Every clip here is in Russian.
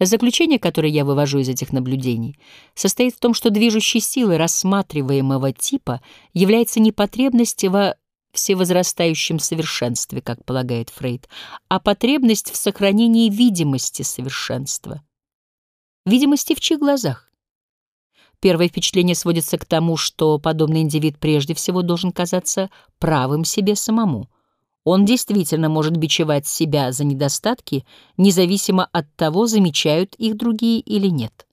Заключение, которое я вывожу из этих наблюдений, состоит в том, что движущей силой рассматриваемого типа является не потребность во всевозрастающем совершенстве, как полагает Фрейд, а потребность в сохранении видимости совершенства. Видимости в чьих глазах? Первое впечатление сводится к тому, что подобный индивид прежде всего должен казаться правым себе самому. Он действительно может бичевать себя за недостатки, независимо от того, замечают их другие или нет.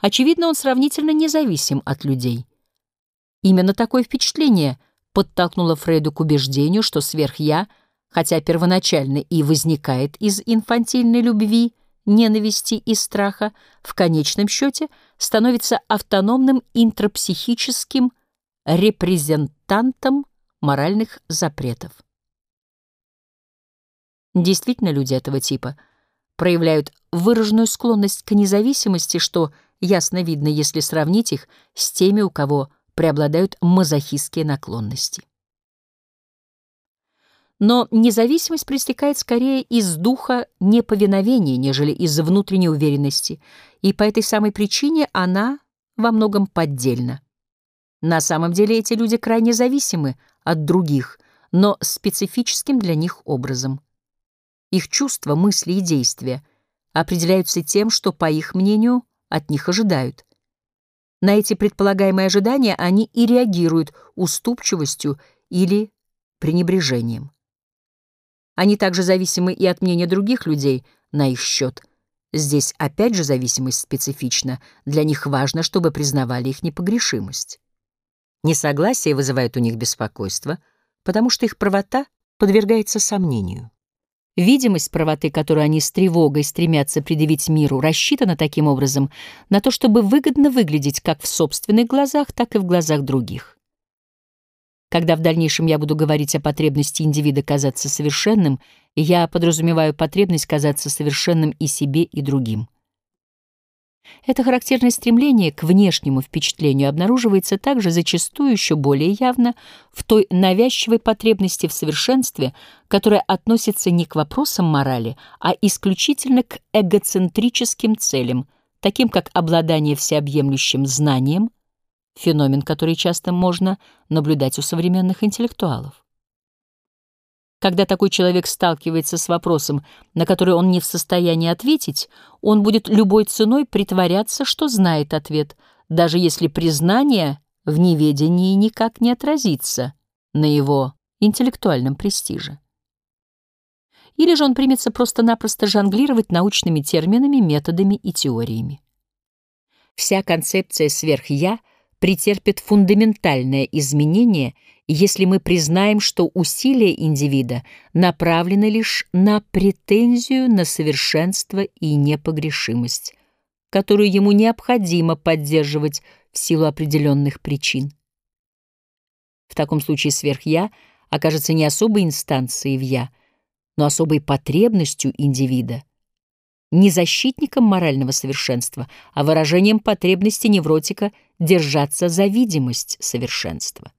Очевидно, он сравнительно независим от людей. Именно такое впечатление подтолкнуло Фрейду к убеждению, что сверх-я, хотя первоначально и возникает из инфантильной любви, ненависти и страха, в конечном счете становится автономным интрапсихическим репрезентантом моральных запретов. Действительно, люди этого типа проявляют выраженную склонность к независимости, что ясно видно, если сравнить их с теми, у кого преобладают мазохистские наклонности. Но независимость проистекает скорее из духа неповиновения, нежели из внутренней уверенности, и по этой самой причине она во многом поддельна. На самом деле эти люди крайне зависимы от других, но специфическим для них образом. Их чувства, мысли и действия определяются тем, что, по их мнению, от них ожидают. На эти предполагаемые ожидания они и реагируют уступчивостью или пренебрежением. Они также зависимы и от мнения других людей на их счет. Здесь опять же зависимость специфична. Для них важно, чтобы признавали их непогрешимость. Несогласие вызывает у них беспокойство, потому что их правота подвергается сомнению. Видимость правоты, которую они с тревогой стремятся предъявить миру, рассчитана таким образом на то, чтобы выгодно выглядеть как в собственных глазах, так и в глазах других. Когда в дальнейшем я буду говорить о потребности индивида казаться совершенным, я подразумеваю потребность казаться совершенным и себе, и другим. Это характерное стремление к внешнему впечатлению обнаруживается также зачастую еще более явно в той навязчивой потребности в совершенстве, которая относится не к вопросам морали, а исключительно к эгоцентрическим целям, таким как обладание всеобъемлющим знанием, феномен, который часто можно наблюдать у современных интеллектуалов. Когда такой человек сталкивается с вопросом, на который он не в состоянии ответить, он будет любой ценой притворяться, что знает ответ, даже если признание в неведении никак не отразится на его интеллектуальном престиже. Или же он примется просто-напросто жонглировать научными терминами, методами и теориями. Вся концепция сверх-я претерпит фундаментальное изменение — если мы признаем, что усилия индивида направлены лишь на претензию на совершенство и непогрешимость, которую ему необходимо поддерживать в силу определенных причин. В таком случае сверх-я окажется не особой инстанцией в «я», но особой потребностью индивида, не защитником морального совершенства, а выражением потребности невротика держаться за видимость совершенства.